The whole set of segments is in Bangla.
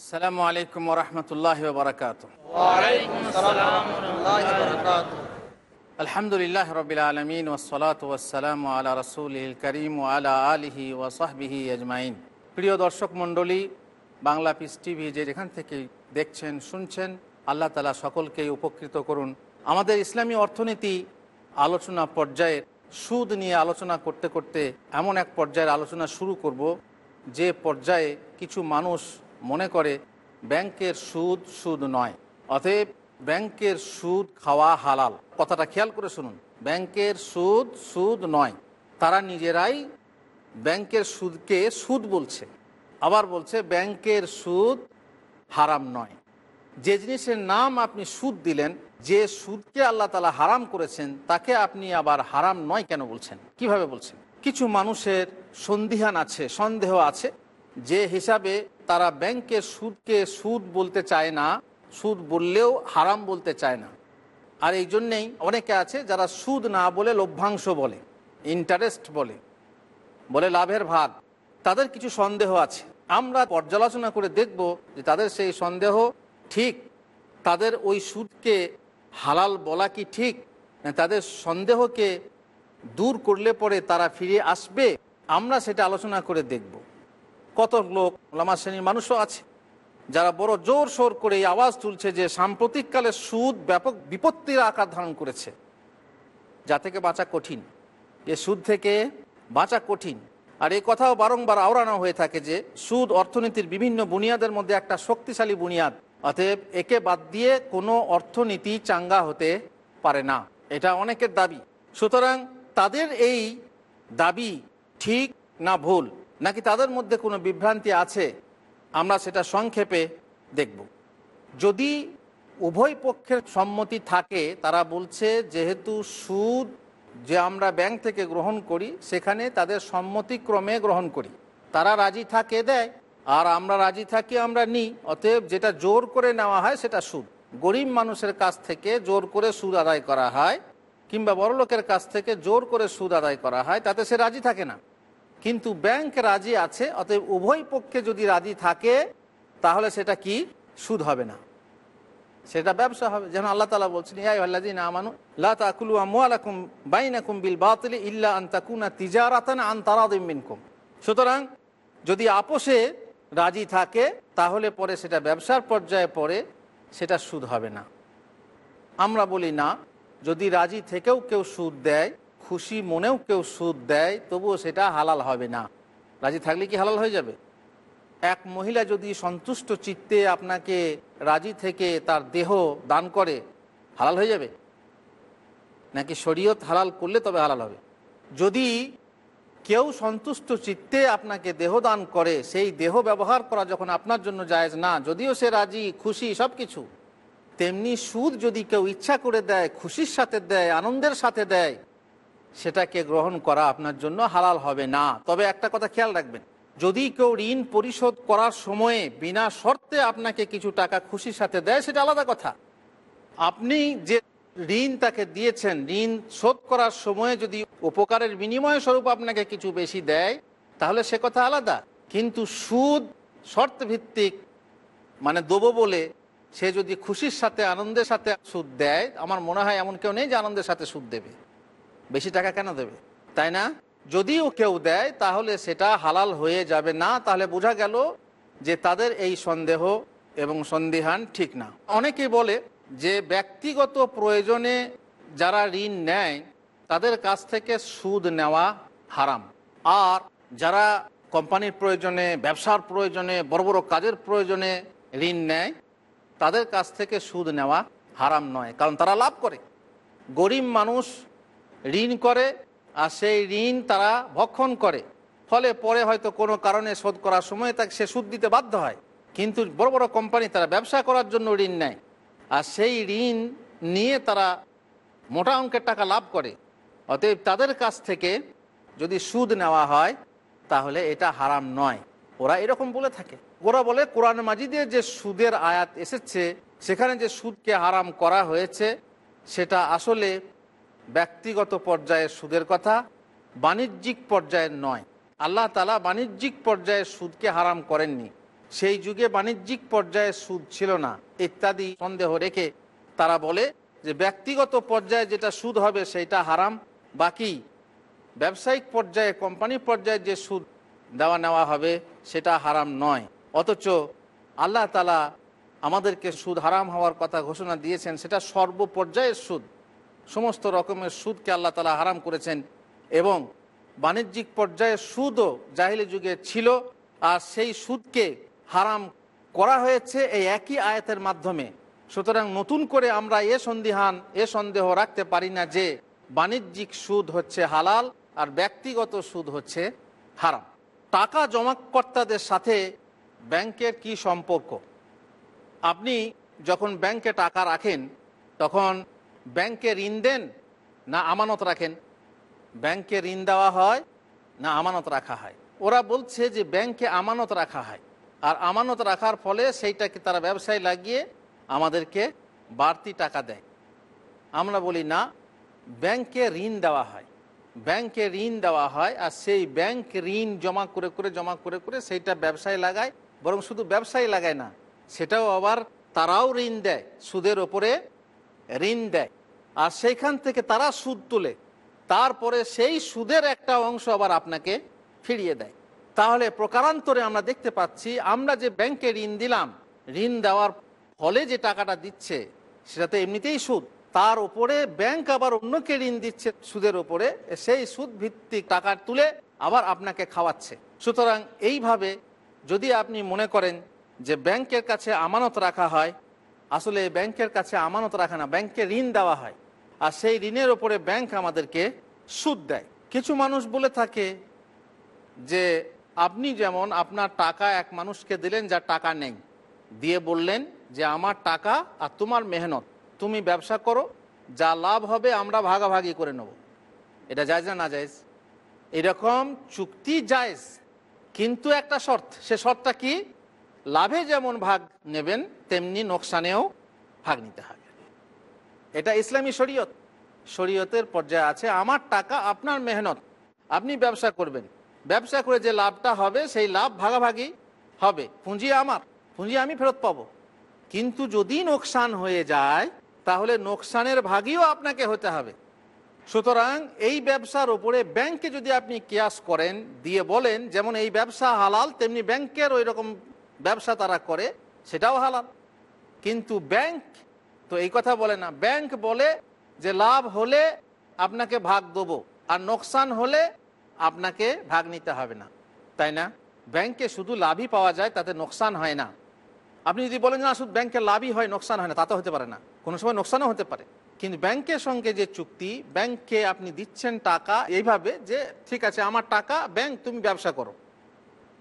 আসসালামু আলাইকুম রহমতুল্লাহ বারকাত আলহামদুলিল্লাহ রবিল আলমিন ওসলাত ওসালাম আলা রসুল করিম আলা আলিহি ওয়াসাহবিহি আজমাইন। প্রিয় দর্শক মণ্ডলী, বাংলা পিস টিভি যে যেখান থেকে দেখছেন, শুনছেন, আল্লাহ তালা সকলকেই উপকৃত করুন। আমাদের ইসলামী অর্থনীতি আলোচনা পর্যায়ে সুদ নিয়ে আলোচনা করতে করতে এমন এক পর্যায়ের আলোচনা শুরু করব, যে পর্যায়ে কিছু মানুষ মনে করে, ব্যাংকের সুদ সুদ নয়, অতএব ব্যাংকের সুদ খাওয়া হালাল। কথাটা খেয়াল করে শুনুন, ব্যাংকের সুদ সুদ নয়, তারা নিজেরাই ব্যাংকের সুদকে সুদ বলছে। আবার বলছে, ব্যাংকের সুদ হারাম নয়। যে জিনিসের নাম আপনি সুদ দিলেন, যে সুদকে আল্লাহ তালা হারাম করেছেন, তাকে আপনি আবার হারাম নয় কেন বলছেন? কীভাবে বলছেন? কিছু মানুষের সন্দিহান আছে, সন্দেহ আছে যে হিসাবে তারা ব্যাংকের সুদকে সুদ বলতে চায় না, সুদ বললেও হারাম বলতে চায় না। আর এই জন্যেই অনেকে আছে যারা সুদ না বলে লভ্যাংশ বলে ইন্টারেস্ট বলে বলে লাভের ভাগ তাদের কিছু সন্দেহ আছে। আমরা পর্যালোচনা করে দেখব যে তাদের সেই সন্দেহ ঠিক, তাদের ওই সুদকে হালাল বলা কি ঠিক তাদের সন্দেহকে দূর করলে পরে তারা ফিরে আসবে? আমরা সেটা আলোচনা করে দেখব। কত লোক লামা শ্রেণির মানুষও আছে, যারা বড় জোর সোর করে এই আওয়াজ তুলছে যে সাম্প্রতিককালে সুদ ব্যাপক বিপত্তির আকার ধারণ করেছে। যা থেকে বাঁচা কঠিন, এ সুদ থেকে বাঁচা কঠিন। আর এই কথাও বারংবার আওড়ানো হয়ে থাকে যে সুদ অর্থনীতির বিভিন্ন বুনিয়াদের মধ্যে একটা শক্তিশালী বুনিয়াদ, অতএব একে বাদ দিয়ে কোনো অর্থনীতি চাঙ্গা হতে পারে না। এটা অনেকের দাবি। সুতরাং তাদের এই দাবি ঠিক না ভুল? নাকি তাদের মধ্যে কোনো বিভ্রান্তি আছে? আমরা সেটা সংক্ষেপে দেখব। যদি উভয় পক্ষের সম্মতি থাকে, তারা বলছে যেহেতু সুদ যে আমরা ব্যাংক থেকে গ্রহণ করি, সেখানে তাদের সম্মতিক্রমে গ্রহণ করি। তারা রাজি থাকে দেয়, আর আমরা রাজি থাকি আমরা নিই, অতএব যেটা জোর করে নেওয়া হয় সেটা সুদ। গরিব মানুষের কাছ থেকে জোর করে সুদ আদায় করা হয়, কিংবা বড়লোকের কাছ থেকে জোর করে সুদ আদায় করা হয়, তাতে সে রাজি থাকে না। কিন্তু ব্যাংক রাজি আছে, অতএব উভয় পক্ষে যদি রাজি থাকে, তাহলে সেটা কি? সুদ হবে না। সেটা ব্যবসা হবে। যেন আল্লাহ তালা বলছেন ইয়াই আল্লাদিন আমানু, লা তাকুলু আমওয়ালাকুম বাইনাকুম বিল বাতিল ইল্লা আন তাকুনা তিজারাতান আন তারাদিম মিনকুম। সুতরাং যদি আপোষে রাজি থাকে, তাহলে পরে সেটা ব্যবসার পর্যায়ে পড়ে, সেটা সুদ হবে না। আমরা বলি না, যদি রাজি থেকেও কেউ সুদ দেয় খুশি মনেও কেউ সুদ দেয়, তবুও সেটা হালাল হবে না। রাজি থাকলে কি হালাল হয়ে যাবে? এক মহিলা যদি সন্তুষ্ট চিত্তে আপনাকে রাজি থেকে তার দেহ দান করে, হালাল হয়ে যাবে? নাকি শরীয়ত হালাল করলে তবে হালাল হবে? যদি কেউ সন্তুষ্ট চিত্তে আপনাকে দেহ দান করে, সেই দেহ ব্যবহার করা যখন আপনার জন্য জায়েজ না, যদিও সে রাজি, খুশি সব কিছু তেমনি সুদ যদি কেউ ইচ্ছা করে দেয়, খুশির সাথে দেয়, আনন্দের সাথে দেয় সেটাকে গ্রহণ করা আপনার জন্য হালাল হবে না। তবে একটা কথা খেয়াল রাখবেন, যদি কেউ ঋণ পরিশোধ করার সময়ে বিনা শর্তে আপনাকে কিছু টাকা খুশির সাথে দেয়, সেটা আলাদা কথা। আপনি যে ঋণ তাকে দিয়েছেন, ঋণ শোধ করার সময়ে যদি উপকারের বিনিময় স্বরূপ আপনাকে কিছু বেশি দেয়, তাহলে সে কথা আলাদা। কিন্তু সুদ শর্ত ভিত্তিক মানে দেবো বলে সে যদি খুশির সাথে, আনন্দের সাথে সুদ দেয়, আমার মনে হয় এমন কেউ নেই যে আনন্দের সাথে সুদ দেবে। বেশি টাকা কেন দেবে? তাই না? যদিও কেউ দেয়, তাহলে সেটা হালাল হয়ে যাবে না, তাহলে বোঝা গেল যে তাদের এই সন্দেহ এবং সন্দেহান ঠিক না। অনেকে বলে যে ব্যক্তিগত প্রয়োজনে যারা ঋণ নেয়, তাদের কাছ থেকে সুদ নেওয়া হারাম। আর যারা কোম্পানির প্রয়োজনে, ব্যবসার প্রয়োজনে, বড় বড় কাজের প্রয়োজনে ঋণ নেয়, তাদের কাছ থেকে সুদ নেওয়া হারাম নয়, কারণ তারা লাভ করে। গরিব মানুষ ঋণ করে, আর সেই ঋণ তারা ভক্ষণ করে। ফলে পরে হয়তো কোনো কারণে শোধ করার সময় তাকে সে সুদ দিতে বাধ্য হয়। কিন্তু বড় বড় কোম্পানি তারা ব্যবসা করার জন্য ঋণ নেয়। আর সেই ঋণ নিয়ে তারা মোটা অঙ্কের টাকা লাভ করে। অতএব তাদের কাছ থেকে যদি সুদ নেওয়া হয়, তাহলে এটা হারাম নয়। ওরা এরকম বলে থাকে। ওরা বলে, কোরআন মাজিদে যে সুদের আয়াত এসেছে, সেখানে যে সুদকে হারাম করা হয়েছে, সেটা আসলে ব্যক্তিগত পর্যায়ের সুদের কথা, বাণিজ্যিক পর্যায়ের নয়। আল্লাহ তালা বাণিজ্যিক পর্যায়ের সুদকে হারাম করেননি। সেই যুগে বাণিজ্যিক পর্যায়ের সুদ ছিল না, ইত্যাদি সন্দেহ রেখে তারা বলে যে ব্যক্তিগত পর্যায়ে যেটা সুদ হবে সেটা হারাম, বাকি ব্যবসায়িক পর্যায়ে, কোম্পানি পর্যায়ে যে সুদ দেওয়া নেওয়া হবে সেটা হারাম নয়। অথচ আল্লাহ তালা আমাদেরকে সুদ হারাম হওয়ার কথা ঘোষণা দিয়েছেন, সেটা সর্বপর্যায়ের সুদ। সমস্ত রকমের সুদকে আল্লাহ তালা হারাম করেছেন এবং বাণিজ্যিক পর্যায়ে সুদও জাহিলি যুগে ছিল আর সেই সুদকে হারাম করা হয়েছে এই একই আয়াতের মাধ্যমে। সুতরাং নতুন করে আমরা এ সন্দিহান, এ সন্দেহ রাখতে পারি না যে বাণিজ্যিক সুদ হচ্ছে হালাল আর ব্যক্তিগত সুদ হচ্ছে হারাম। টাকা জমাকর্তাদের সাথে ব্যাংকের কি সম্পর্ক? আপনি যখন ব্যাংকে টাকা রাখেন, তখন ব্যাংকে ঋণ দেন, না আমানত রাখেন? ব্যাংকে ঋণ দেওয়া হয়, না আমানত রাখা হয়? ওরা বলছে যে ব্যাংকে আমানত রাখা হয়। আর আমানত রাখার ফলে সেইটাকে তারা ব্যবসায় লাগিয়ে আমাদেরকে বাড়তি টাকা দেয়। আমরা বলি, না, ব্যাংকে ঋণ দেওয়া হয়। ব্যাংকে ঋণ দেওয়া হয় আর সেই ব্যাংক ঋণ জমা করে করে, জমা করে করে সেইটা ব্যবসায় লাগায়। বরং শুধু ব্যবসায় লাগায় না, সেটাও আবার তারাও ঋণ দেয়। সুদের ওপরে ঋণ দেয়। আর সেইখান থেকে তারা সুদ তুলে। তারপরে সেই সুদের একটা অংশ আবার আপনাকে ফিরিয়ে দেয়। তাহলে প্রকারান্তরে আমরা দেখতে পাচ্ছি, আমরা যে ব্যাংকে ঋণ দিলাম, ঋণ দেওয়ার ফলে যে টাকাটা দিচ্ছে সেটা তো এমনিতেই সুদ। তার উপরে ব্যাংক আবার অন্যকে ঋণ দিচ্ছে সুদের উপরে, সেই সুদ ভিত্তিক টাকা তুলে আবার আপনাকে খাওয়াচ্ছে। সুতরাং এইভাবে যদি আপনি মনে করেন যে ব্যাংকের কাছে আমানত রাখা হয় আসলে ব্যাংকের কাছে আমানত রাখে না, ব্যাংকে ঋণ দেওয়া হয়। আর সেই ঋণের ওপরে ব্যাংক আমাদেরকে সুদ দেয়। কিছু মানুষ বলে থাকে যে, আপনি যেমন আপনার টাকা এক মানুষকে দিলেন যা টাকা নেই, দিয়ে বললেন যে, আমার টাকা আর তোমার মেহনত, তুমি ব্যবসা করো, যা লাভ হবে আমরা ভাগাভাগি করে নেব। এটা জায়জ না না জায়জ? এরকম চুক্তি জায়জ, কিন্তু একটা শর্ত, সে শর্তটা কি? লাভে যেমন ভাগ নেবেন তেমনি নোকসানেও ভাগ নিতে হবে। এটা ইসলামী শরীয়ত। শরীয়তের পর্যায়ে আছে, আমার টাকা, আপনার মেহনত। আপনি ব্যবসা করবেন। ব্যবসা করে যে লাভটা হবে, সেই লাভ ভাগাভাগি হবে। পুঁজি আমার, পুঁজি আমি ফেরত পাব। কিন্তু যদি নোকসান হয়ে যায়, তাহলে নোকসানের ভাগিও আপনাকে হতে হবে। সুতরাং এই ব্যবসার উপরে ব্যাংকে যদি আপনি কেয়াস করেন, দিয়ে বলেন, যেমন এই ব্যবসা হালাল, তেমনি ব্যাংকের ওই রকম ব্যবসা তারা করে, সেটাও হালাল। কিন্তু ব্যাংক, তো এই কথা বলে না। ব্যাংক বলে যে লাভ হলে আপনাকে ভাগ দেবো, আর নোকসান হলে আপনাকে ভাগ নিতে হবে না। তাই না? ব্যাংকে শুধু লাভই পাওয়া যায়, তাতে নোকসান হয় না। আপনি যদি বলেন, না, শুধু ব্যাংকে লাভই হয়, নোকসান হয় না, তা তো হতে পারে না। কোনো সময় নোকসানও হতে পারে। কিন্তু ব্যাংকের সঙ্গে যে চুক্তি, ব্যাংকে আপনি দিচ্ছেন টাকা এইভাবে যে, ঠিক আছে, আমার টাকা, ব্যাংক, তুমি ব্যবসা করো।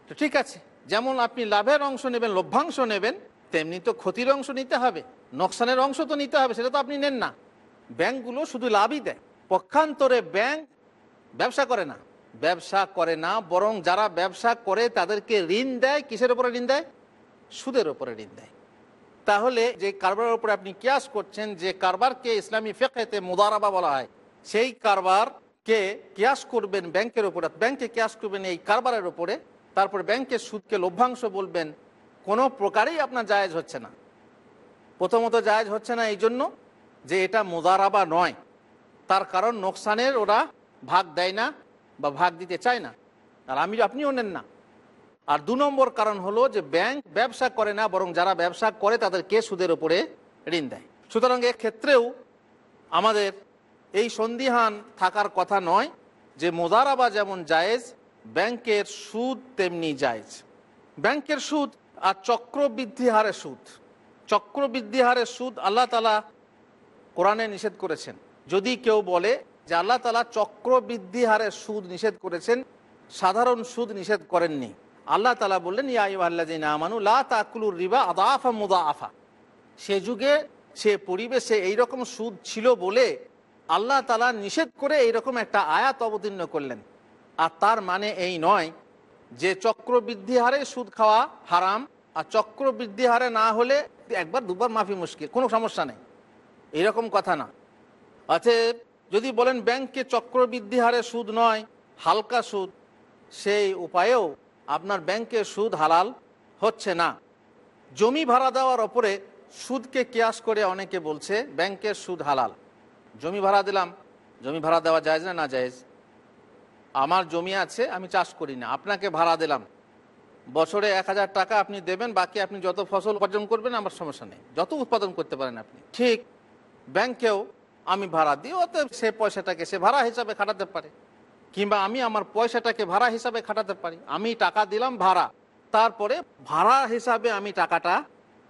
তো ঠিক আছে, যেমন আপনি লাভের অংশ নেবেন, লভ্যাংশ নেবেন তেমনি তো ক্ষতির অংশ নিতে হবে, নোকসানের অংশ তো নিতে হবে, সেটা তো আপনি নেন না। ব্যাংকগুলো শুধু লাভই দেয়, পক্ষান্তরে ব্যাংক ব্যবসা করে না। ব্যবসা করে না, বরং যারা ব্যবসা করে তাদেরকে ঋণ দেয়, কিসের ওপরে ঋণ দেয়? সুদের উপরে ঋণ দেয়। তাহলে যে কারবারের উপরে আপনি কিয়াস করছেন, যে কারবারকে ইসলামী ফেকেতে মুদারাবা বলা হয়, সেই কারবারকে কিয়াস করবেন ব্যাংকের উপরে, ব্যাংকে কিয়াস করবেন এই কারবারের উপরে, তারপর ব্যাংকের সুদকে লভ্যাংশ বলবেন কোনো প্রকারেই আপনার জায়েজ হচ্ছে না। প্রথমত জায়েজ হচ্ছে না এই জন্য যে এটা মুদারাবা নয়। তার কারণ নোকসানের ওরা ভাগ দেয় না বা ভাগ দিতে চায় না। আর আমি আপনিও নেন না। আর দু নম্বর কারণ হলো যে ব্যাংক ব্যবসা করে না, বরং যারা ব্যবসা করে তাদেরকে সুদের উপরে ঋণ দেয়। সুতরাং ক্ষেত্রেও আমাদের এই সন্দিহান থাকার কথা নয় যে মোজারাবা যেমন জায়েজ, ব্যাংকের সুদ তেমনি জায়েজ। ব্যাংকের সুদ আর চক্রবৃদ্ধি হারে সুদ। চক্রবৃদ্ধি হারে সুদ আল্লাহ তালা কোরআনে নিষেধ করেছেন। যদি কেউ বলে যে আল্লাহ তালা চক্রবৃদ্ধি হারে সুদ নিষেধ করেছেন, সাধারণ সুদ নিষেধ করেননি। আল্লাহ তালা বললেন ইয়াইল্লাজিন আমানু, লা তাকুলুর রিবা আদাফা মুদা আফা সে যুগে, সে পরিবেশে এইরকম সুদ ছিল বলে আল্লাহ তালা নিষেধ করে এইরকম একটা আয়াত অবতীর্ণ করলেন। আর তার মানে এই নয় যে চক্রবৃদ্ধি হারে সুদ খাওয়া হারাম আর চক্রবৃদ্ধি হারে না হলে একবার দুবার মাফি মুশকিল, কোনো সমস্যা নেই। এরকম কথা না। অতএব যদি বলেন ব্যাংকে চক্রবৃদ্ধি হারে সুদ নয়, হালকা সুদ, সেই উপায়েও আপনার ব্যাংকে সুদ হালাল হচ্ছে না। জমি ভাড়া দেওয়ার ওপরে সুদকে কেয়াস করে অনেকে বলছে, ব্যাংকের সুদ হালাল। জমি ভাড়া দিলাম, জমি ভাড়া দেওয়া যায় না না জায়েজ? আমার জমি আছে, আমি চাষ করি না। আপনাকে ভাড়া দিলাম। বছরে এক হাজার টাকা আপনি দেবেন, বাকি আপনি যত ফসল উপার্জন করবেন, আমার সমস্যা নেই। যত উৎপাদন করতে পারেন আপনি। ঠিক, ব্যাংকেও আমি ভাড়া দিই ওতে সে পয়সাটাকে সে ভাড়া হিসাবে খাটাতে পারে। কিংবা আমি আমার পয়সাটাকে ভাড়া হিসাবে খাটাতে পারি। আমি টাকা দিলাম, ভাড়া। তারপরে ভাড়া হিসাবে আমি টাকাটা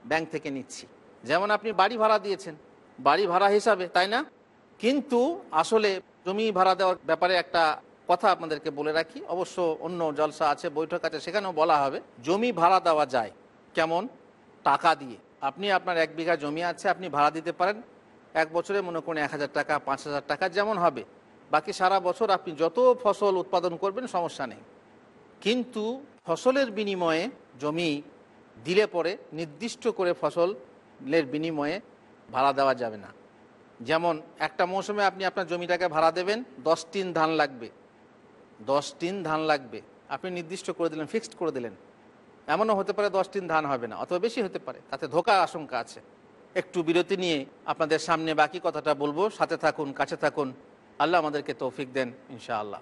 ব্যাংক থেকে নিচ্ছি। যেমন আপনি বাড়ি ভাড়া দিয়েছেন। বাড়ি ভাড়া হিসাবে, তাই না? কিন্তু আসলে জমি ভাড়া দেওয়ার ব্যাপারে একটা কথা আপনাদেরকে বলে রাখি। অবশ্য অন্য জলসা আছে, বৈঠক আছে, সেখানেও বলা হবে, জমি ভাড়া দেওয়া যায়। কেমন? টাকা দিয়ে। আপনি আপনার এক বিঘা জমি আছে, আপনি ভাড়া দিতে পারেন। এক বছরে মনে করুন এক হাজার টাকা, পাঁচ হাজার টাকা যেমন হবে। বাকি সারা বছর আপনি যত ফসল উৎপাদন করবেন, সমস্যা নেই। কিন্তু ফসলের বিনিময়ে জমি দিলে পরে নির্দিষ্ট করে ফসলের বিনিময়ে ভাড়া দেওয়া যাবে না। যেমন, একটা মৌসুমে আপনি আপনার জমিটাকে ভাড়া দেবেন, দশ টিন ধান লাগবে। দশ টিন ধান লাগবে। আপনি নির্দিষ্ট করে দিলেন ফিক্সড করে দিলেন। এমনও হতে পারে দশ টিন ধান হবে না, অথবা বেশি হতে পারে। তাতে ধোকার আশঙ্কা আছে। একটু বিরতি নিয়ে আপনাদের সামনে বাকি কথাটা বলব। সাথে থাকুন, কাছে থাকুন। আল্লাহ আমাদেরকে তৌফিক দেন, ইনশাআল্লাহ।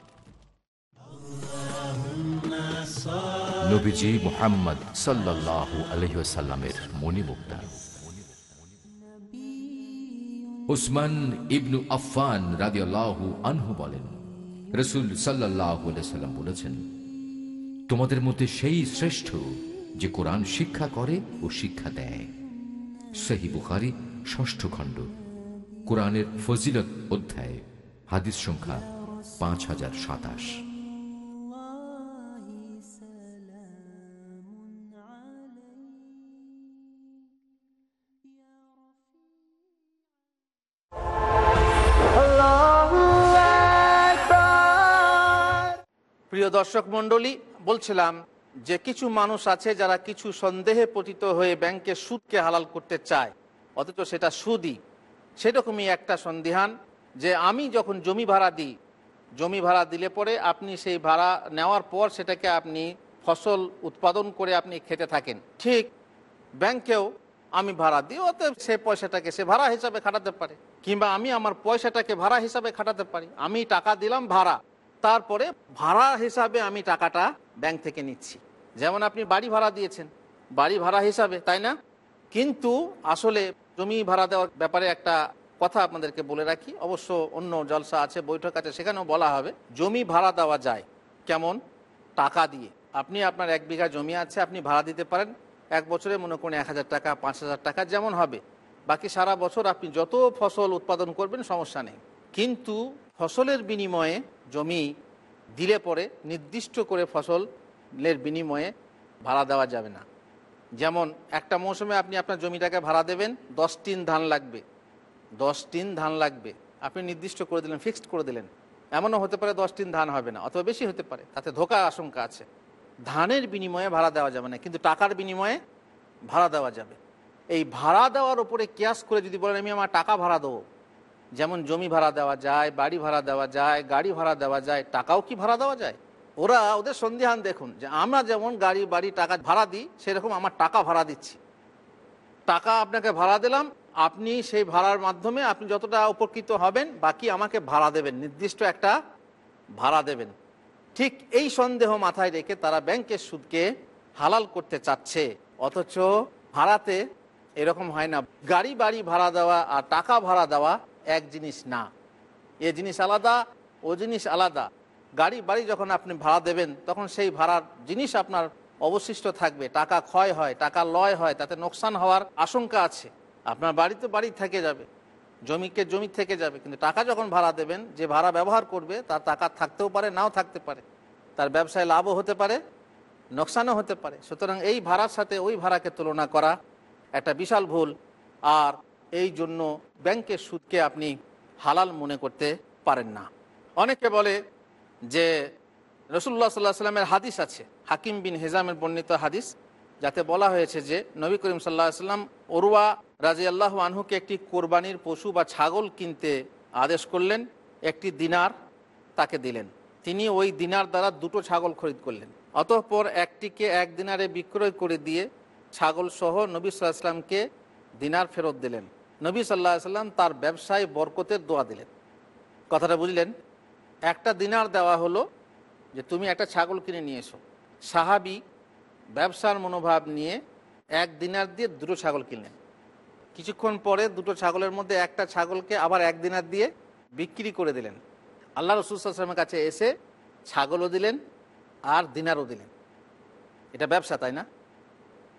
নবীজি মোহাম্মদ সাল্লাল্লাহু আলহিসাল্লামের মণিমুক্তা। উসমান ইবনু আফফান রাদিয়াল্লাহু আনহু বলেন, রসুল আলাইহি সাল্লাম বলেছেন, তোমাদের মধ্যে সেই শ্রেষ্ঠ যে কোরআন শিক্ষা করে ও শিক্ষা দেয়। সহি বুখারি, ষষ্ঠ খণ্ড, কোরআনের ফজিলত অধ্যায়, হাদিস সংখ্যা পাঁচ হাজার সাতাশ। দর্শক মণ্ডলী, বলছিলাম যে কিছু মানুষ আছে যারা কিছু সন্দেহে পতিত হয়ে ব্যাংকে সুদকে হালাল করতে চায়। অথচ সেটা সুদই। সেরকমই একটা সন্দেহান যে আমি যখন জমি ভাড়া দিই, জমি ভাড়া দিলে পরে আপনি সেই ভাড়া নেওয়ার পর সেটাকে আপনি ফসল উৎপাদন করে আপনি খেতে থাকেন। ঠিক ব্যাংকেও আমি ভাড়া দিই, অতএব সে পয়সাটাকে সে ভাড়া হিসাবে খাটাতে পারে। কিংবা আমি আমার পয়সাটাকে ভাড়া হিসাবে খাটাতে পারি। আমি টাকা দিলাম ভাড়া। তারপরে ভাড়া হিসাবে আমি টাকাটা ব্যাংক থেকে নিচ্ছি। যেমন আপনি বাড়ি ভাড়া দিয়েছেন। বাড়ি ভাড়া হিসাবে, তাই না? কিন্তু আসলে জমি ভাড়া দেওয়ার ব্যাপারে একটা কথা আপনাদেরকে বলে রাখি। অবশ্য অন্য জলসা আছে, বৈঠক আছে, সেখানেও বলা হবে, জমি ভাড়া দেওয়া যায়। কেমন? টাকা দিয়ে। আপনি আপনার এক বিঘা জমি আছে, আপনি ভাড়া দিতে পারেন। এক বছরে মনে করুন এক হাজার টাকা, পাঁচ হাজার টাকা যেমন হবে। বাকি সারা বছর আপনি যত ফসল উৎপাদন করবেন সমস্যা নেই। কিন্তু ফসলের বিনিময়ে জমি দিলে পরে নির্দিষ্ট করে ফসলের বিনিময়ে ভাড়া দেওয়া যাবে না। যেমন একটা মৌসুমে আপনি আপনার জমিটাকে ভাড়া দেবেন, দশ টিন ধান লাগবে। দশ টিন ধান লাগবে। আপনি নির্দিষ্ট করে দিলেন, ফিক্সড করে দিলেন। এমনও হতে পারে দশ টিন ধান হবে না, অথবা বেশি হতে পারে। তাতে ধোকার আশঙ্কা আছে। ধানের বিনিময়ে ভাড়া দেওয়া যাবে না, কিন্তু টাকার বিনিময়ে ভাড়া দেওয়া যাবে। এই ভাড়া দেওয়ার উপরে কেয়াস করে যদি বলেন, আমি আমার টাকা ভাড়া দেবো। যেমন জমি ভাড়া দেওয়া যায়, বাড়ি ভাড়া দেওয়া যায়, গাড়ি ভাড়া দেওয়া যায়, টাকাও কি ভাড়া দেওয়া যায়? ওরা ওদের সন্দেহান দেখুন যে আমরা যেমন গাড়ি, বাড়ি, টাকা ভাড়া দিই, সেরকম আমার টাকা ভাড়া দিচ্ছি। টাকা আপনাকে ভাড়া দিলাম, আপনি সেই ভাড়ার মাধ্যমে আপনি যতটা উপকৃত হবেন, বাকি আমাকে ভাড়া দেবেন, নির্দিষ্ট একটা ভাড়া দেবেন। ঠিক এই সন্দেহ মাথায় রেখে তারা ব্যাংকের সুদকে হালাল করতে চাচ্ছে, অথচ ভাড়াতে এরকম হয় না। গাড়ি, বাড়ি ভাড়া দেওয়া আর টাকা ভাড়া দেওয়া এক জিনিস না। এ জিনিস আলাদা, ও জিনিস আলাদা। গাড়ি, বাড়ি যখন আপনি ভাড়া দেবেন, তখন সেই ভাড়ার জিনিস আপনার অবশিষ্ট থাকবে। টাকা ক্ষয় হয়, টাকা লয় হয়, তাতে নোকসান হওয়ার আশঙ্কা আছে। আপনার বাড়ি তো বাড়ি থেকে যাবে, জমিকে জমি থেকে যাবে, কিন্তু টাকা যখন ভাড়া দেবেন, যে ভাড়া ব্যবহার করবে, তার টাকা থাকতেও পারে, নাও থাকতে পারে। তার ব্যবসায় লাভও হতে পারে, নোকসানও হতে পারে। সুতরাং এই ভাড়ার সাথে ওই ভাড়াকে তুলনা করা একটা বিশাল ভুল। আর এই জন্য ব্যাংকের সুদকে আপনি হালাল মনে করতে পারেন না। অনেকে বলে যে রসুল্লাহ সাল্লাহ সাল্লামের হাদিস আছে, হাকিম বিন হেজামের বর্ণিত হাদিস, যাতে বলা হয়েছে যে নবী করিম সাল্লাহ সাল্লাম ওরুয়া রাজি আল্লাহ আনহুকে একটি কোরবানির পশু বা ছাগল কিনতে আদেশ করলেন, একটি দিনার তাকে দিলেন। তিনি ওই দিনার দ্বারা দুটো ছাগল খরিদ করলেন। অতঃপর একটিকে এক দিনারে বিক্রয় করে দিয়ে ছাগল সহ নবী সাল্লাহ সাল্লামকে দিনার ফেরত দিলেন। নবী সাল্লাহ সাল্লাম তার ব্যবসায় বরকতের দোয়া দিলেন। কথাটা বুঝলেন? একটা দিনার দেওয়া হলো যে তুমি একটা ছাগল কিনে নিয়ে এসো। সাহাবি ব্যবসার মনোভাব নিয়ে এক দিনার দিয়ে দুটো ছাগল কিনলেন। কিছুক্ষণ পরে দুটো ছাগলের মধ্যে একটা ছাগলকে আবার এক দিনার দিয়ে বিক্রি করে দিলেন। আল্লাহ রসুলামের কাছে এসে ছাগলও দিলেন আর দিনারও দিলেন। এটা ব্যবসা, তাই না?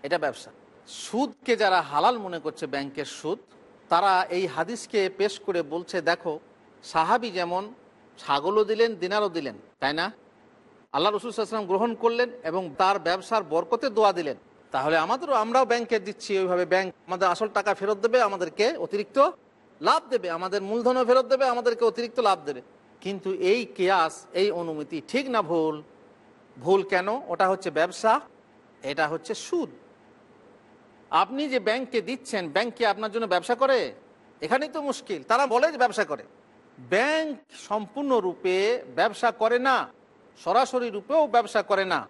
এটা ব্যবসা। সুদকে যারা হালাল মনে করছে, ব্যাংকের সুদ তারা এই হাদিসকে পেশ করে বলছে, দেখো, সাহাবি যেমন ছাগলও দিলেন, দিনারও দিলেন, তাই না? আল্লাহ রসুল রসুলাম গ্রহণ করলেন এবং তার ব্যবসার বরকতে দোয়া দিলেন। তাহলে আমাদেরও আমরাও ব্যাংকে দিচ্ছি ওইভাবে। ব্যাংক আমাদের আসল টাকা ফেরত দেবে, আমাদেরকে অতিরিক্ত লাভ দেবে, আমাদের মূলধনও ফেরত দেবে, আমাদেরকে অতিরিক্ত লাভ দেবে। কিন্তু এই কেয়াস, এই অনুমতি ঠিক না ভুল। ভুল কেন? ওটা হচ্ছে ব্যবসা, এটা হচ্ছে সুদ। আপনি যে ব্যাংকে দিচ্ছেন, ব্যাংকে আপনার জন্য ব্যবসা করে? এখানেই তো মুশকিল। তারা বলে যে ব্যবসা করে। ব্যাংক সম্পূর্ণরূপে ব্যবসা করে না। সরাসরি রূপেও ব্যবসা করে না।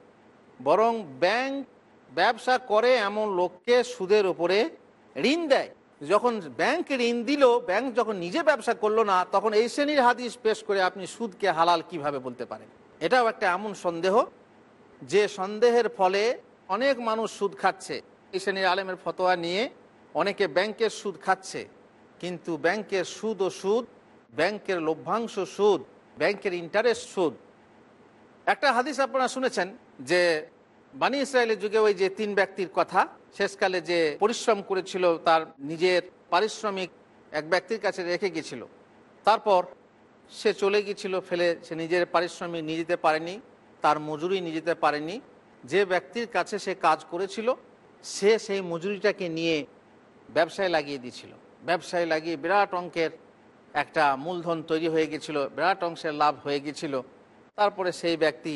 বরং ব্যাংক ব্যবসা করে এমন লোককে সুদের উপরে ঋণ দেয়। যখন ব্যাংক ঋণ দিল, ব্যাংক যখন নিজে ব্যবসা করল না, তখন এই শ্রেণির হাদিস পেশ করে আপনি সুদকে হালাল কীভাবে বলতে পারেন? এটাও একটা এমন সন্দেহ, যে সন্দেহের ফলে অনেক মানুষ সুদ খাচ্ছে। এই আলেমের ফতোয়া নিয়ে অনেকে ব্যাংকের সুদ খাচ্ছে। কিন্তু ব্যাংকের সুদ ও সুদ, ব্যাংকের লভ্যাংশ সুদ, ব্যাংকের ইন্টারেস্ট সুদ। একটা হাদিস আপনারা শুনেছেন যে বানী ইসরায়েলের যুগে ওই যে তিন ব্যক্তির কথা, শেষকালে যে পরিশ্রম করেছিল তার নিজের পারিশ্রমিক এক ব্যক্তির কাছে রেখে গেছিল তারপর সে চলে গিয়েছিল, ফেলে সে নিজের পারিশ্রমিক নিয়ে যেতে পারেনি, তার মজুরি নিয়ে যেতে পারেনি। যে ব্যক্তির কাছে সে কাজ করেছিল সে সেই মজুরিটাকে নিয়ে ব্যবসায় লাগিয়ে দিয়েছিল। ব্যবসায় লাগিয়ে বিরাট অঙ্কের একটা মূলধন তৈরি হয়ে গেছিল, বিরাট অংশের লাভ হয়ে গেছিল। তারপরে সেই ব্যক্তি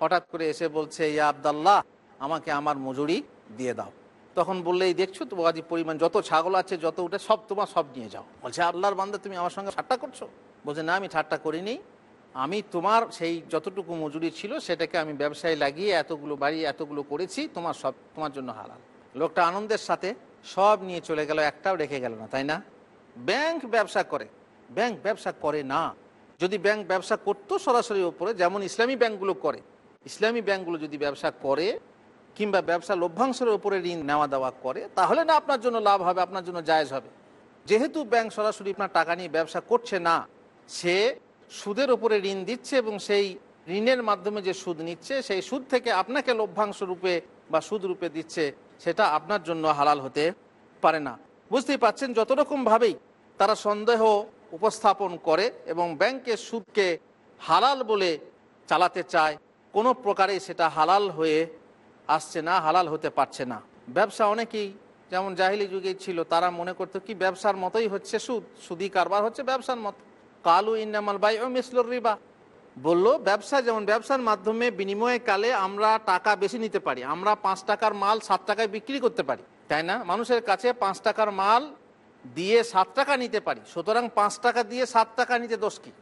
হঠাৎ করে এসে বলছে, ইয়া আবদাল্লাহ, আমাকে আমার মজুরি দিয়ে দাও। তখন বললে এই দেখছ তো বাজি পরিমাণ যত ছাগল আছে, যত উঠে সব তোমার সব নিয়ে যাও। বলছে, আল্লাহর বান্দা, তুমি আমার সঙ্গে ঠাট্টা করছ? বলছে, না, আমি ঠাট্টা করিনি। আমি তোমার সেই যতটুকু মজুরি ছিল সেটাকে আমি ব্যবসায় লাগিয়ে এতগুলো বাড়ি, এতগুলো করেছি, তোমার সব, তোমার জন্য হালাল। লোকটা আনন্দের সাথে সব নিয়ে চলে গেল, একটাও রেখে গেল না, তাই না? ব্যাংক ব্যবসা করে। ব্যাংক ব্যবসা করে না। যদি ব্যাংক ব্যবসা করতো সরাসরি ওপরে, যেমন ইসলামী ব্যাংকগুলো করে। ইসলামী ব্যাংকগুলো যদি ব্যবসা করে, কিংবা ব্যবসা লভ্যাংশের ওপরে ঋণ নেওয়া দেওয়া করে, তাহলে না আপনার জন্য লাভ হবে, আপনার জন্য জায়েজ হবে। যেহেতু ব্যাংক সরাসরি আপনার টাকা নিয়ে ব্যবসা করছে না, সে সুদের ওপরে ঋণ দিচ্ছে এবং সেই ঋণের মাধ্যমে যে সুদ নিচ্ছে, সেই সুদ থেকে আপনাকে লভ্যাংশ রূপে বা সুদ রূপে দিচ্ছে, সেটা আপনার জন্য হালাল হতে পারে না। বুঝতেই পাচ্ছেন, যত রকমভাবেই তারা সন্দেহ উপস্থাপন করে এবং ব্যাংকের সুদকে হালাল বলে চালাতে চায়, কোনো প্রকারে সেটা হালাল হয়ে আসছে না, হালাল হতে পারছে না। ব্যবসা অনেকেই, যেমন জাহিলি যুগে ছিল, তারা মনে করতো কি, ব্যবসার মতোই হচ্ছে সুদ সুদি কারবার হচ্ছে ব্যবসার মতো। কালু ইন্নামাল বাই ও মিসলুর রিবা। বলল, ব্যবসা যেমন ব্যবসার মাধ্যমে বিনিময়ে কালে আমরা টাকা বেশি নিতে পারি, আমরা পাঁচ টাকার মাল সাত টাকায় বিক্রি করতে পারি। তাই না? মানুষের কাছে পাঁচ টাকার মাল দিয়ে সাত টাকা নিতে পারি, সুতরাং পাঁচ টাকা দিয়ে সাত টাকা নিতে দোষ কি?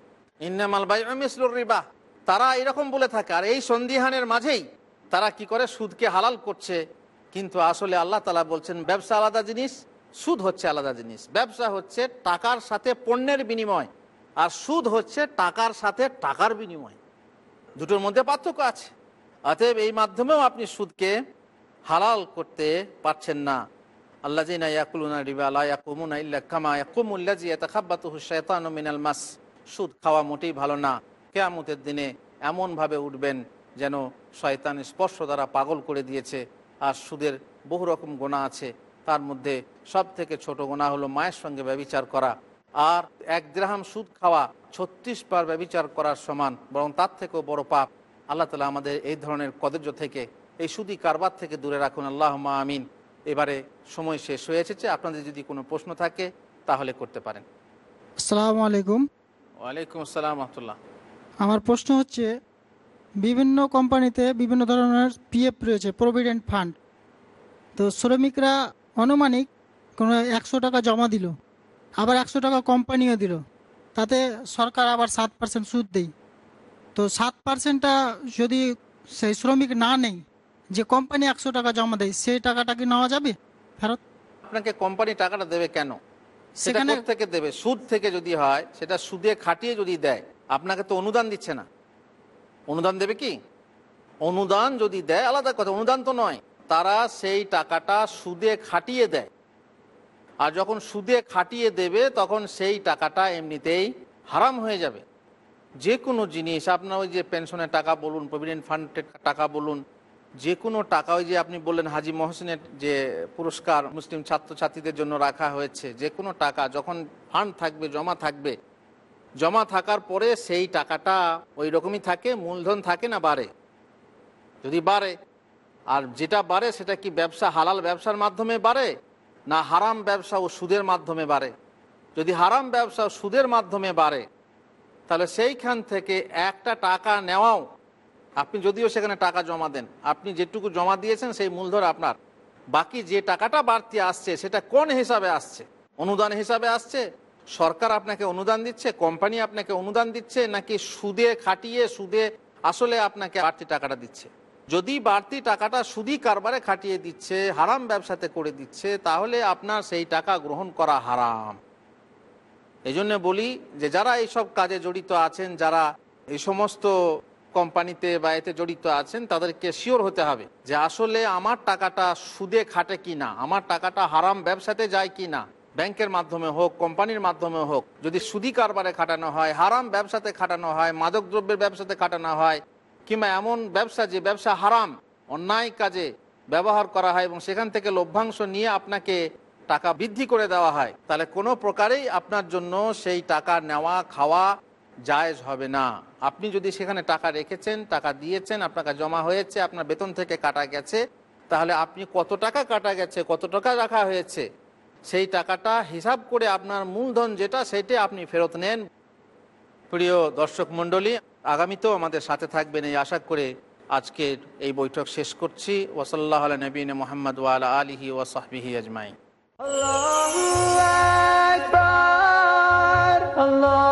ইন্নামাল বাই ও মিসলুর রিবা। তারা এরকম বলে থাকে, আর এই সন্দিহানের মাঝেই তারা কি করে? সুদকে হালাল করছে। কিন্তু আসলে আল্লাহ তালা বলছেন, ব্যবসা আলাদা জিনিস, সুদ হচ্ছে আলাদা জিনিস। ব্যবসা হচ্ছে টাকার সাথে পণ্যের বিনিময়। আর সুদ হচ্ছে টাকার সাথে টাকার বিনিময়। দুটোর মধ্যে পার্থক্য আছে। অতএব এই মাধ্যমেও আপনি সুদকে হালাল করতে পারছেন না। আল্লাহ জিনা ইয়াকুলুনা রিবা লা ইয়াকুমুনা ইল্লা কামা ইয়াকুমুল্লাজি ইয়াতাখাব্বাতুহু শাইতানু মিনাল মাস। সুদ খাওয়া মোটেই ভালো না। কেয়ামতের দিনে এমনভাবে উঠবেন যেন শয়তান স্পর্শ দ্বারা পাগল করে দিয়েছে। আর সুদের বহু রকম গোনা আছে। তার মধ্যে সব থেকে ছোট গোনা হলো মায়ের সঙ্গে ব্যবিচার করা। আর এক গ্রাহাম সুদ খাওয়া ছত্রিশ বার ব্যবিচার করার সমান বরং তার থেকেও বড় পাপ। আল্লাহ তালা আমাদের এই ধরনের কদর্য থেকে এই সুদি কারবার থেকে দূরে রাখুন। আল্লাহ আমিন। এবারে সময় শেষ হয়ে এসেছে। আপনাদের যদি কোনো প্রশ্ন থাকে তাহলে করতে পারেন। আসসালামু আলাইকুম। ওয়ালাইকুম আসসালাম রহমতুল্লাহ। আমার প্রশ্ন হচ্ছে বিভিন্ন কোম্পানিতে বিভিন্ন ধরনের পিএফ রয়েছে প্রভিডেন্ট ফান্ড তো শ্রমিকরা আনুমানিক কোনো একশো টাকা জমা দিল। আবার একশো টাকা কোম্পানিও দিল। তাতে সরকার আবার সাত পার্সেন্ট সুদ দেয়। তো সাত পার্সেন্টটা যদি সেই শ্রমিক না নেই যে কোম্পানি একশো টাকা জমা দেয় সেই টাকাটা কি নেওয়া যাবে ফেরত? আপনাকে কোম্পানি টাকাটা দেবে কেন? সেখানে থেকে দেবে? সুদ থেকে যদি হয় সেটা সুদে খাটিয়ে যদি দেয় আপনাকে তো অনুদান দিচ্ছে না। অনুদান দেবে কি? অনুদান যদি দেয় আলাদা কথা অনুদান তো নয়। তারা সেই টাকাটা সুদে খাটিয়ে দেয়। আর যখন সুদে খাটিয়ে দেবে, তখন সেই টাকাটা এমনিতেই হারাম হয়ে যাবে। যে কোনো জিনিস, আপনার ওই যে পেনশনের টাকা বলুন, প্রভিডেন্ট ফান্ডের টাকা বলুন যে কোনো টাকা, ওই যে আপনি বললেন হাজি মহসিনের যে পুরস্কার মুসলিম ছাত্রছাত্রীদের জন্য রাখা হয়েছে যে কোনো টাকা যখন ফান্ড থাকবে, জমা থাকবে, জমা থাকার পরে সেই টাকাটা ওই রকমই থাকে, মূলধন থাকে না, বাড়ে। যদি বাড়ে, আর যেটা বাড়ে সেটা কি ব্যবসা, হালাল ব্যবসার মাধ্যমে বাড়ে? না হারাম ব্যবসা ও সুদের মাধ্যমে বাড়ে। যদি হারাম ব্যবসা সুদের মাধ্যমে বাড়ে, তাহলে সেইখান থেকে একটা টাকা নেওয়াও, আপনি যদিও সেখানে টাকা জমা দেন, আপনি যেটুকু জমা দিয়েছেন সেই মূলধন আপনার। বাকি যে টাকাটা বাড়তি আসছে, সেটা কোন হিসাবে আসছে? অনুদান হিসাবে আসছে? সরকার আপনাকে অনুদান দিচ্ছে? কোম্পানি আপনাকে অনুদান দিচ্ছে? নাকি সুদে খাটিয়ে, সুদে আসলে আপনাকে বাড়তি টাকাটা দিচ্ছে? যদি বাড়তি টাকাটা সুদি কারবারে খাটিয়ে দিচ্ছে, হারাম ব্যবসাতে করে দিচ্ছে, তাহলে আপনার সেই টাকা গ্রহণ করা হারাম। এই বলি যে যারা এইসব কাজে জড়িত আছেন, যারা এই সমস্ত কোম্পানিতে বা এতে জড়িত আছেন, তাদেরকে শিওর হতে হবে যে আসলে আমার টাকাটা সুদে খাটে কি না আমার টাকাটা হারাম ব্যবসাতে যায় কি না ব্যাংকের মাধ্যমে হোক, কোম্পানির মাধ্যমে হোক। যদি সুদি কারবারে খাটানো হয়, হারাম ব্যবসাতে খাটানো হয় মাদক দ্রব্যের ব্যবসাতে খাটানো হয় কিংবা এমন ব্যবসা যে ব্যবসা হারাম, অন্যায় কাজে ব্যবহার করা হয় এবং সেখান থেকে লভ্যাংশ নিয়ে আপনাকে টাকা বৃদ্ধি করে দেওয়া হয়, তাহলে কোনো প্রকারেই আপনার জন্য সেই টাকা নেওয়া, খাওয়া জায়েজ হবে না। আপনি যদি সেখানে টাকা রেখেছেন, টাকা দিয়েছেন, আপনাকে জমা হয়েছে, আপনার বেতন থেকে কাটা গেছে, তাহলে আপনি কত টাকা কাটা গেছে, কত টাকা রাখা হয়েছে, সেই টাকাটা হিসাব করে আপনার মূলধন যেটা, সেটা আপনি ফেরত নেন। প্রিয় দর্শক মণ্ডলী আগামীতেও আমাদের সাথে থাকবেন এই আশা করে আজকের এই বৈঠক শেষ করছি। ওসল্লাহ নবীন মোহাম্মদ ওয়াল আলহি ওয়াসাহবিহি আজমাই একটি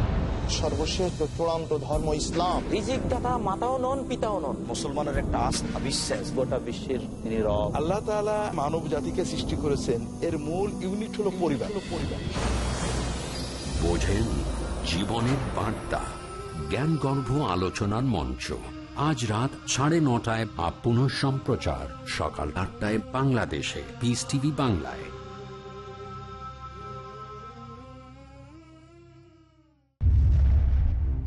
সর্বশেষ চূড়ান্ত ধর্ম ইসলাম রিজিক দাতা মাতাও নন পিতাও নন। মুসলমানের একটা আস্থা বিশ্বাস। গোটা বিশ্বের তিনি রব। আল্লাহ তাআলা মানব জাতিকে সৃষ্টি করেছেন। এর মূল ইউনিট হলো পরিবার। পরিবার। বোঝেন জীবনের বার্তা জ্ঞানগর্ভ আলোচনার মঞ্চ। আজ রাত সাড়ে নটায় বা পুনঃ সম্প্রচার সকাল আটটায় বাংলাদেশে। পিস টিভি বাংলায়।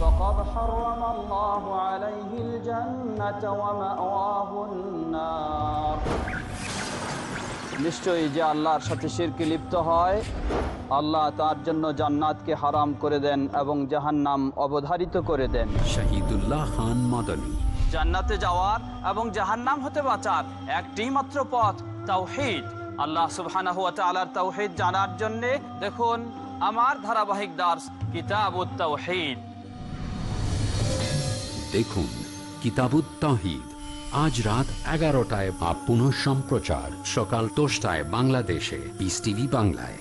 فقد حرم الله عليه الجنة ومأواه النار নিশ্চয়ই যে আল্লাহর সাথে শিরকে লিপ্ত হয় আল্লাহ তার জন্য জান্নাতকে হারাম করে দেন এবং জাহান্নাম অবধারিত করে দেন শহীদুল্লাহ খান মাদানী জান্নাতে যাওয়ার এবং জাহান্নাম হতে বাঁচার একটি মাত্র পথ তাওহীদ আল্লাহ সুবহানাহু ওয়া তাআলার তাওহীদ জানার জন্য দেখুন আমার ধারাবাহিক দাস কিতাবুত তাওহীদ দেখুন কিতাবুত তাহিদ। আজ রাত এগারোটায় বা পুনঃ সম্প্রচার সকাল দশটায় বাংলাদেশে। বিস টিভি বাংলায়।